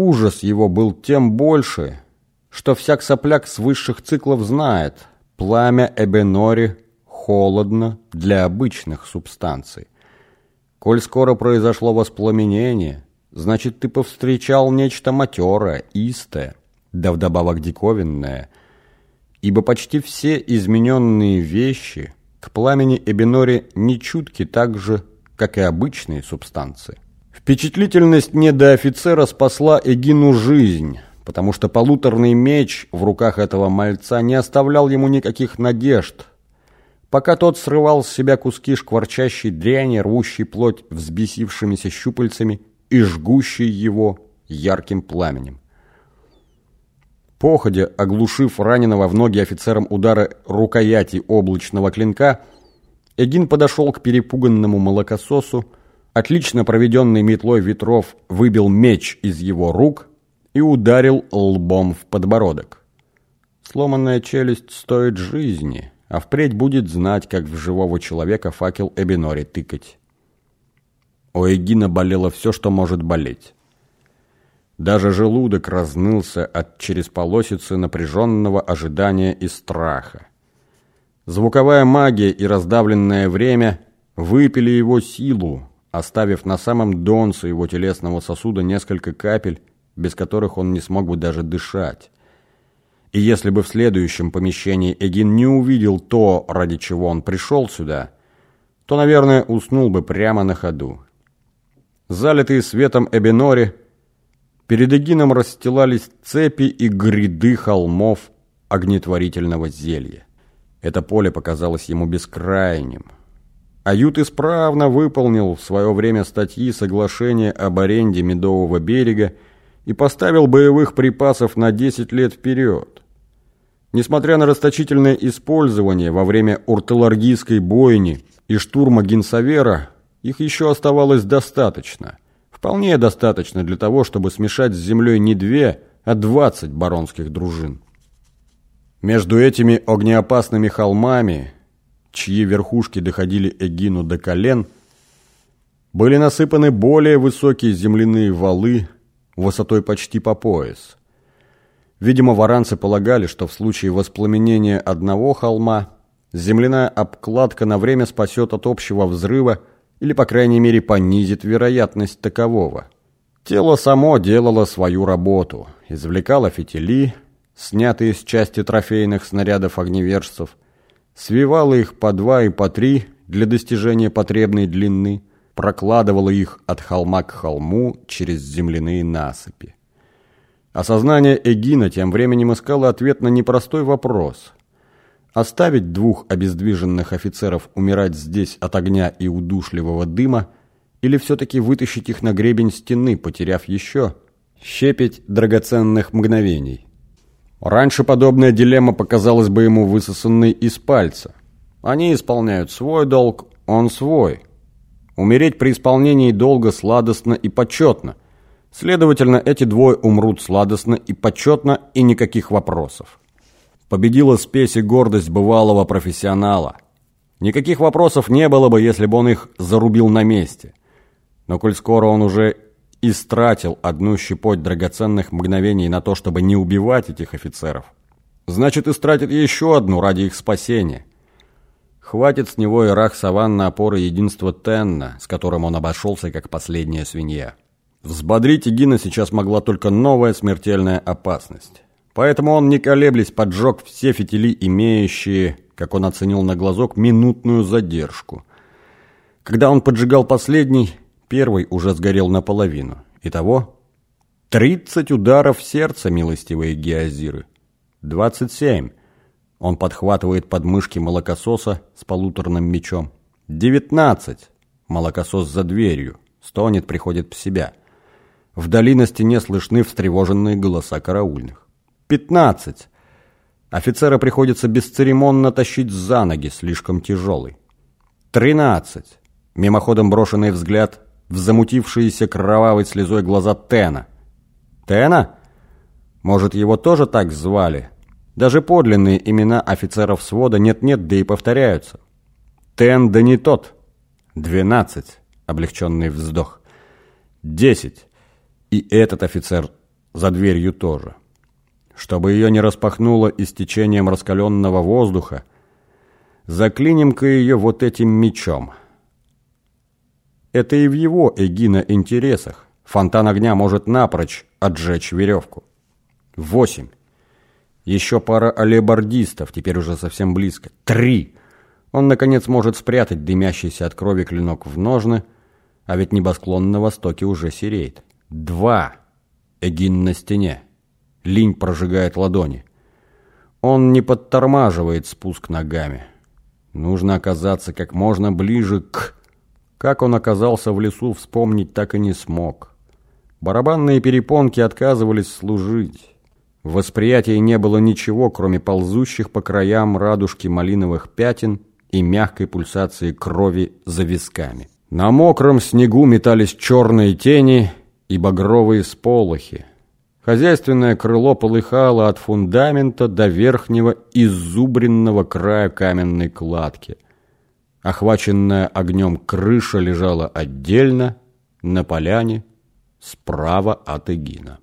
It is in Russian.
ужас его был тем больше, что всяк сопляк с высших циклов знает, пламя Эбенори холодно для обычных субстанций. Коль скоро произошло воспламенение, значит, ты повстречал нечто матерое, истое, да вдобавок диковинное, ибо почти все измененные вещи к пламени Эбенори не чутки так же, как и обычные субстанции. Впечатлительность недоофицера спасла Эгину жизнь, потому что полуторный меч в руках этого мальца не оставлял ему никаких надежд, пока тот срывал с себя куски шкварчащей дряни, рвущей плоть взбесившимися щупальцами и жгущей его ярким пламенем. Походя, оглушив раненого в ноги офицером удара рукояти облачного клинка, Эгин подошел к перепуганному молокососу, отлично проведенный метлой ветров выбил меч из его рук и ударил лбом в подбородок. Сломанная челюсть стоит жизни, а впредь будет знать, как в живого человека факел Эбинори тыкать. У Эгина болело все, что может болеть. Даже желудок разнылся от через полосицы напряженного ожидания и страха. Звуковая магия и раздавленное время выпили его силу, оставив на самом донце его телесного сосуда несколько капель, без которых он не смог бы даже дышать. И если бы в следующем помещении Эгин не увидел то, ради чего он пришел сюда, то, наверное, уснул бы прямо на ходу. Залитые светом Эбинори, перед Эгином расстилались цепи и гряды холмов огнетворительного зелья. Это поле показалось ему бескрайним. Ают исправно выполнил в свое время статьи соглашения об аренде Медового берега и поставил боевых припасов на 10 лет вперед. Несмотря на расточительное использование во время урталаргийской бойни и штурма Гинсавера, их еще оставалось достаточно. Вполне достаточно для того, чтобы смешать с землей не две, а двадцать баронских дружин. Между этими огнеопасными холмами, чьи верхушки доходили Эгину до колен, были насыпаны более высокие земляные валы высотой почти по пояс – Видимо, варанцы полагали, что в случае воспламенения одного холма земляная обкладка на время спасет от общего взрыва или, по крайней мере, понизит вероятность такового. Тело само делало свою работу, извлекало фитили, снятые с части трофейных снарядов огневержцев, свивало их по два и по три для достижения потребной длины, прокладывало их от холма к холму через земляные насыпи. Осознание Эгина тем временем искало ответ на непростой вопрос. Оставить двух обездвиженных офицеров умирать здесь от огня и удушливого дыма или все-таки вытащить их на гребень стены, потеряв еще щепить драгоценных мгновений? Раньше подобная дилемма показалась бы ему высосанной из пальца. Они исполняют свой долг, он свой. Умереть при исполнении долга сладостно и почетно – Следовательно, эти двое умрут сладостно и почетно, и никаких вопросов. Победила спесь и гордость бывалого профессионала. Никаких вопросов не было бы, если бы он их зарубил на месте. Но коль скоро он уже истратил одну щепоть драгоценных мгновений на то, чтобы не убивать этих офицеров, значит, истратит еще одну ради их спасения. Хватит с него и рах саванна опоры единства Тенна, с которым он обошелся как последняя свинья. Взбодрить Игина сейчас могла только новая смертельная опасность. Поэтому он, не колеблясь, поджег все фитили, имеющие, как он оценил на глазок, минутную задержку. Когда он поджигал последний, первый уже сгорел наполовину. Итого тридцать ударов сердца, милостивые геозиры. Двадцать семь. Он подхватывает подмышки молокососа с полуторным мечом. Девятнадцать. Молокосос за дверью. Стонет, приходит в себя. Вдали на стене слышны встревоженные голоса караульных. «Пятнадцать!» Офицера приходится бесцеремонно тащить за ноги, слишком тяжелый. «Тринадцать!» Мимоходом брошенный взгляд в замутившиеся кровавой слезой глаза Тена. «Тена? Может, его тоже так звали?» Даже подлинные имена офицеров свода нет-нет, да и повторяются. Тен да не тот. Двенадцать. Облегченный вздох. Десять. И этот офицер за дверью тоже. Чтобы ее не распахнуло истечением раскаленного воздуха, заклиним-ка ее вот этим мечом. Это и в его Эгина интересах. Фонтан огня может напрочь отжечь веревку. Восемь. Еще пара алебардистов, теперь уже совсем близко. Три. Он, наконец, может спрятать дымящийся от крови клинок в ножны, а ведь небосклон на востоке уже сереет. Два. Эгин на стене. Линь прожигает ладони. Он не подтормаживает спуск ногами. Нужно оказаться как можно ближе к... Как он оказался в лесу, вспомнить так и не смог. Барабанные перепонки отказывались служить. В восприятии не было ничего, кроме ползущих по краям радужки малиновых пятен и мягкой пульсации крови за висками. На мокром снегу метались черные тени и багровые сполохи. Хозяйственное крыло полыхало от фундамента до верхнего изубренного края каменной кладки. Охваченная огнем крыша лежала отдельно, на поляне, справа от Эгина.